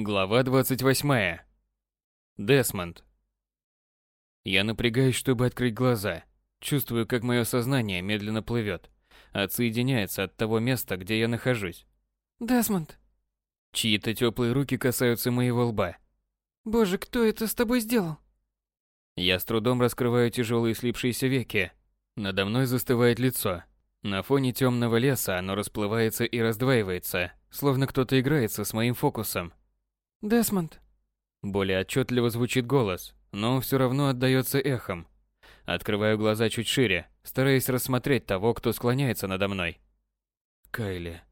Глава 28. Десмонд. Я напрягаюсь, чтобы открыть глаза. Чувствую, как мое сознание медленно плывет, отсоединяется от того места, где я нахожусь. Десмонд. Чьи-то теплые руки касаются моего лба. Боже, кто это с тобой сделал? Я с трудом раскрываю тяжелые слипшиеся веки. Надо мной застывает лицо. На фоне темного леса оно расплывается и раздваивается, словно кто-то играется с моим фокусом. Десмонд. Более отчетливо звучит голос, но все равно отдается эхом. Открываю глаза чуть шире, стараясь рассмотреть того, кто склоняется надо мной. Кайли.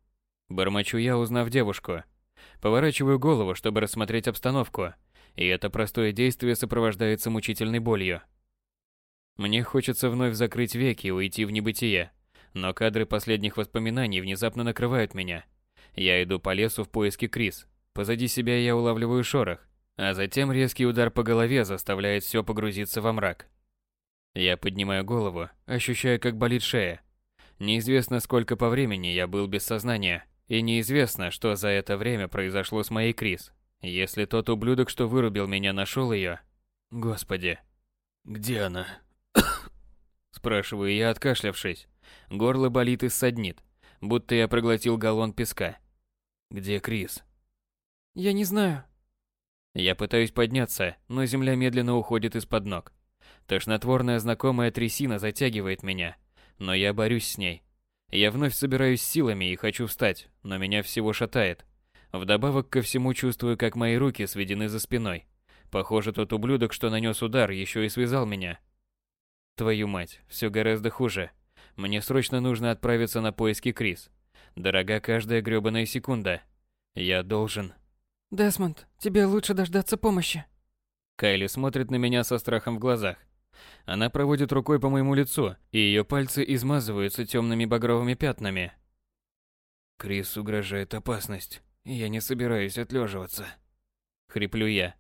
Бормочу я, узнав девушку. Поворачиваю голову, чтобы рассмотреть обстановку, и это простое действие сопровождается мучительной болью. Мне хочется вновь закрыть веки и уйти в небытие, но кадры последних воспоминаний внезапно накрывают меня. Я иду по лесу в поиске Крис, Позади себя я улавливаю шорох, а затем резкий удар по голове заставляет все погрузиться во мрак. Я поднимаю голову, ощущая, как болит шея. Неизвестно, сколько по времени я был без сознания, и неизвестно, что за это время произошло с моей Крис. Если тот ублюдок, что вырубил меня, нашел ее... Господи. Где она? Спрашиваю я, откашлявшись. Горло болит и ссаднит, будто я проглотил галлон песка. Где Крис? Я не знаю. Я пытаюсь подняться, но земля медленно уходит из-под ног. Тошнотворная знакомая трясина затягивает меня, но я борюсь с ней. Я вновь собираюсь силами и хочу встать, но меня всего шатает. Вдобавок ко всему чувствую, как мои руки сведены за спиной. Похоже, тот ублюдок, что нанес удар, еще и связал меня. Твою мать, все гораздо хуже. Мне срочно нужно отправиться на поиски Крис. Дорога каждая грёбаная секунда. Я должен... Десмонд, тебе лучше дождаться помощи. Кайли смотрит на меня со страхом в глазах. Она проводит рукой по моему лицу, и ее пальцы измазываются темными багровыми пятнами. Крис угрожает опасность, и я не собираюсь отлеживаться. Хриплю я.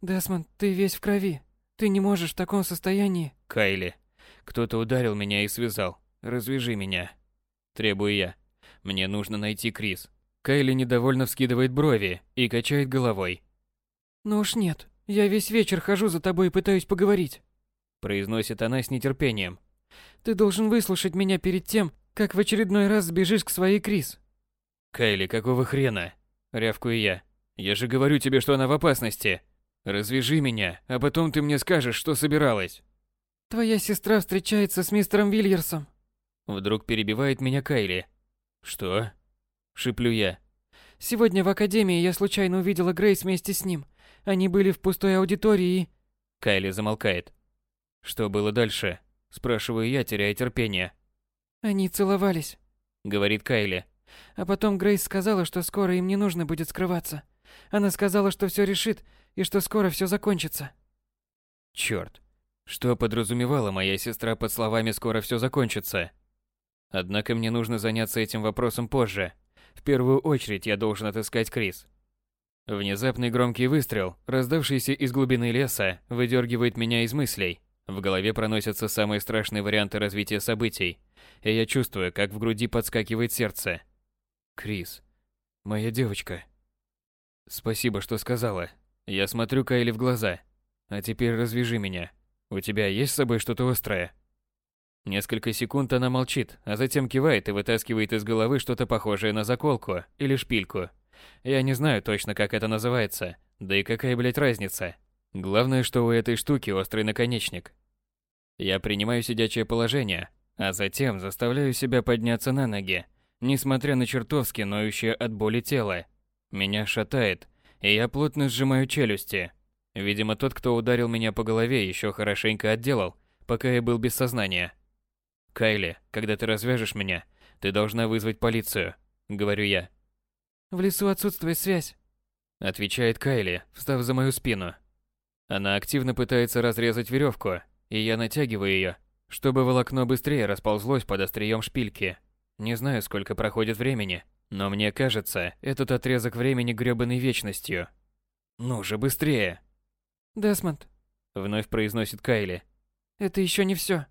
Десмонд, ты весь в крови. Ты не можешь в таком состоянии. Кайли, кто-то ударил меня и связал. Развяжи меня. Требую я. Мне нужно найти Крис. Кайли недовольно вскидывает брови и качает головой. «Ну уж нет, я весь вечер хожу за тобой и пытаюсь поговорить», произносит она с нетерпением. «Ты должен выслушать меня перед тем, как в очередной раз сбежишь к своей Крис». «Кайли, какого хрена?» – рявкую я. «Я же говорю тебе, что она в опасности. Развяжи меня, а потом ты мне скажешь, что собиралась». «Твоя сестра встречается с мистером Вильерсом». Вдруг перебивает меня Кайли. «Что?» Шиплю я. Сегодня в академии я случайно увидела Грейс вместе с ним. Они были в пустой аудитории и... Кайли замолкает. Что было дальше? Спрашиваю я, теряя терпение. Они целовались. Говорит Кайли. А потом Грейс сказала, что скоро им не нужно будет скрываться. Она сказала, что все решит и что скоро все закончится. Черт. Что подразумевала моя сестра под словами «скоро все закончится»? Однако мне нужно заняться этим вопросом позже. В первую очередь я должен отыскать Крис. Внезапный громкий выстрел, раздавшийся из глубины леса, выдергивает меня из мыслей. В голове проносятся самые страшные варианты развития событий, и я чувствую, как в груди подскакивает сердце. Крис. Моя девочка. Спасибо, что сказала. Я смотрю Кайли в глаза. А теперь развяжи меня. У тебя есть с собой что-то острое? Несколько секунд она молчит, а затем кивает и вытаскивает из головы что-то похожее на заколку или шпильку. Я не знаю точно, как это называется, да и какая, блять, разница. Главное, что у этой штуки острый наконечник. Я принимаю сидячее положение, а затем заставляю себя подняться на ноги, несмотря на чертовски ноющее от боли тело. Меня шатает, и я плотно сжимаю челюсти. Видимо, тот, кто ударил меня по голове, еще хорошенько отделал, пока я был без сознания. Кайли, когда ты развяжешь меня, ты должна вызвать полицию, говорю я. В лесу отсутствует связь, отвечает Кайли, встав за мою спину. Она активно пытается разрезать веревку, и я натягиваю ее, чтобы волокно быстрее расползлось под острием шпильки. Не знаю, сколько проходит времени, но мне кажется, этот отрезок времени грёбаной вечностью. Ну же, быстрее. Десмонд, вновь произносит Кайли. Это еще не все.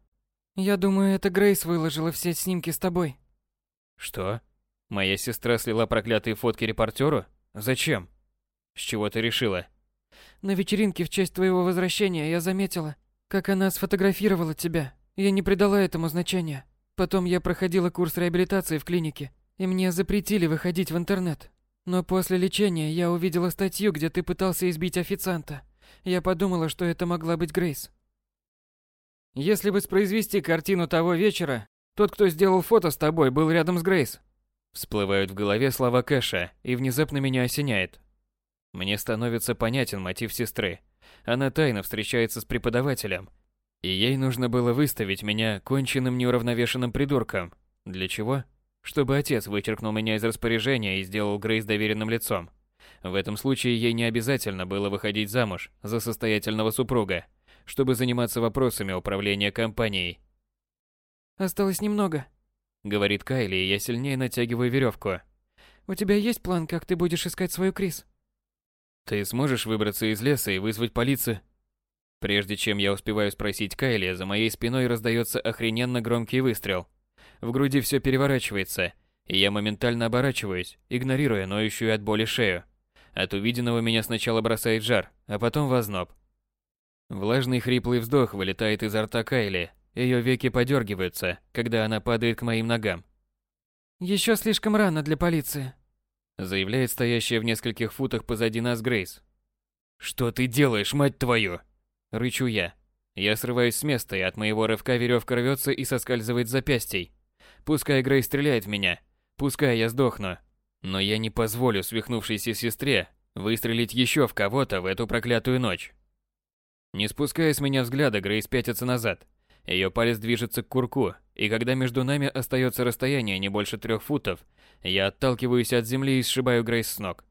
Я думаю, это Грейс выложила все снимки с тобой. Что? Моя сестра слила проклятые фотки репортеру? Зачем? С чего ты решила? На вечеринке в честь твоего возвращения я заметила, как она сфотографировала тебя. Я не придала этому значения. Потом я проходила курс реабилитации в клинике, и мне запретили выходить в интернет. Но после лечения я увидела статью, где ты пытался избить официанта. Я подумала, что это могла быть Грейс. Если воспроизвести картину того вечера, тот, кто сделал фото с тобой, был рядом с Грейс. Всплывают в голове слова Кэша, и внезапно меня осеняет. Мне становится понятен мотив сестры. Она тайно встречается с преподавателем, и ей нужно было выставить меня конченным неуравновешенным придурком. Для чего? Чтобы отец вычеркнул меня из распоряжения и сделал Грейс доверенным лицом. В этом случае ей не обязательно было выходить замуж за состоятельного супруга, чтобы заниматься вопросами управления компанией. «Осталось немного», — говорит Кайли, и я сильнее натягиваю веревку. «У тебя есть план, как ты будешь искать свою Крис?» «Ты сможешь выбраться из леса и вызвать полицию?» Прежде чем я успеваю спросить Кайли, за моей спиной раздается охрененно громкий выстрел. В груди все переворачивается, и я моментально оборачиваюсь, игнорируя ноющую от боли шею. От увиденного меня сначала бросает жар, а потом в озноб. Влажный хриплый вздох вылетает изо рта Кайли. Ее веки подергиваются, когда она падает к моим ногам. Еще слишком рано для полиции, заявляет стоящая в нескольких футах позади нас Грейс. Что ты делаешь, мать твою? рычу я. Я срываюсь с места, и от моего рывка веревка рвется и соскальзывает с запястий. Пускай Грей стреляет в меня, пускай я сдохну, но я не позволю свихнувшейся сестре выстрелить еще в кого-то в эту проклятую ночь. Не спуская с меня взгляда, Грейс пятится назад. Ее палец движется к курку, и когда между нами остается расстояние не больше трех футов, я отталкиваюсь от земли и сшибаю Грейс с ног.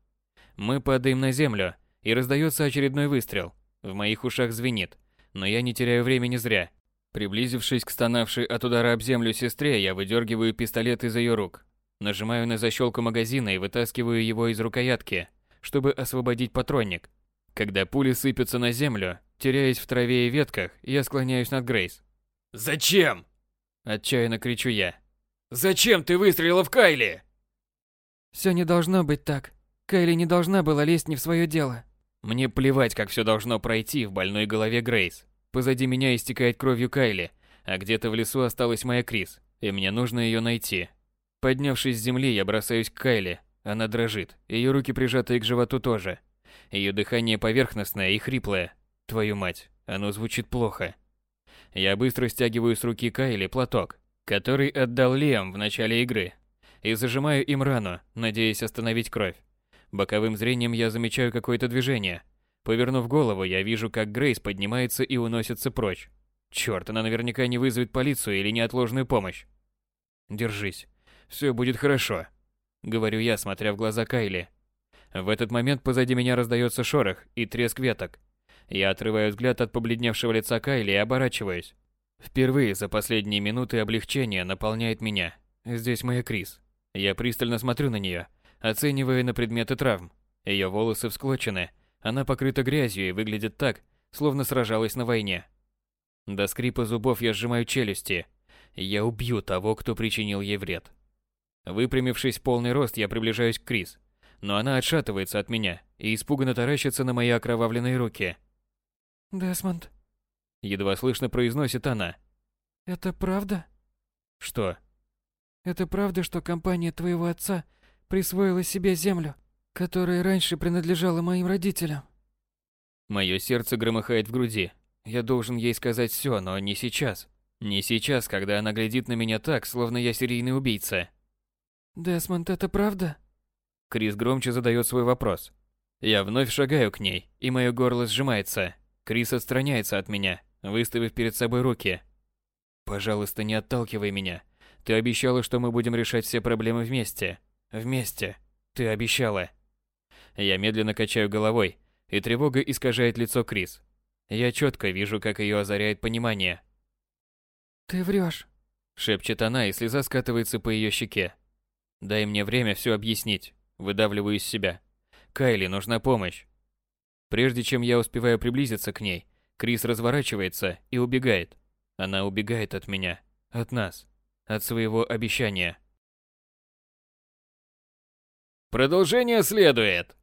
Мы падаем на землю, и раздается очередной выстрел. В моих ушах звенит, но я не теряю времени зря. Приблизившись к стонавшей от удара об землю сестре, я выдергиваю пистолет из ее рук. Нажимаю на защелку магазина и вытаскиваю его из рукоятки, чтобы освободить патронник. Когда пули сыпятся на землю, теряясь в траве и ветках, я склоняюсь над Грейс. «Зачем?» – отчаянно кричу я. «Зачем ты выстрелила в Кайли?» «Все не должно быть так. Кайли не должна была лезть не в свое дело». Мне плевать, как все должно пройти в больной голове Грейс. Позади меня истекает кровью Кайли, а где-то в лесу осталась моя Крис, и мне нужно ее найти. Поднявшись с земли, я бросаюсь к Кайли. Она дрожит, ее руки прижатые к животу тоже. Ее дыхание поверхностное и хриплое. Твою мать, оно звучит плохо. Я быстро стягиваю с руки Кайли платок, который отдал Лиам в начале игры, и зажимаю им рану, надеясь остановить кровь. Боковым зрением я замечаю какое-то движение, Повернув голову, я вижу, как Грейс поднимается и уносится прочь. Черт, она наверняка не вызовет полицию или неотложную помощь. Держись. Все будет хорошо. Говорю я, смотря в глаза Кайли. В этот момент позади меня раздается шорох и треск веток. Я отрываю взгляд от побледневшего лица Кайли и оборачиваюсь. Впервые за последние минуты облегчение наполняет меня. Здесь моя Крис. Я пристально смотрю на нее, оценивая на предметы травм. Ее волосы всклочены, она покрыта грязью и выглядит так, словно сражалась на войне. До скрипа зубов я сжимаю челюсти. Я убью того, кто причинил ей вред. Выпрямившись в полный рост, я приближаюсь к Крис, но она отшатывается от меня и испуганно таращится на мои окровавленные руки. «Десмонд», — едва слышно произносит она. «Это правда?» «Что?» «Это правда, что компания твоего отца присвоила себе землю?» которая раньше принадлежала моим родителям. Мое сердце громыхает в груди. Я должен ей сказать все, но не сейчас. Не сейчас, когда она глядит на меня так, словно я серийный убийца. Десмонд, это правда? Крис громче задает свой вопрос. Я вновь шагаю к ней, и мое горло сжимается. Крис отстраняется от меня, выставив перед собой руки. Пожалуйста, не отталкивай меня. Ты обещала, что мы будем решать все проблемы вместе. Вместе. Ты обещала. Я медленно качаю головой, и тревога искажает лицо Крис. Я четко вижу, как ее озаряет понимание. «Ты врешь», — шепчет она, и слеза скатывается по ее щеке. «Дай мне время все объяснить», — выдавливаю из себя. «Кайли, нужна помощь». Прежде чем я успеваю приблизиться к ней, Крис разворачивается и убегает. Она убегает от меня, от нас, от своего обещания. Продолжение следует.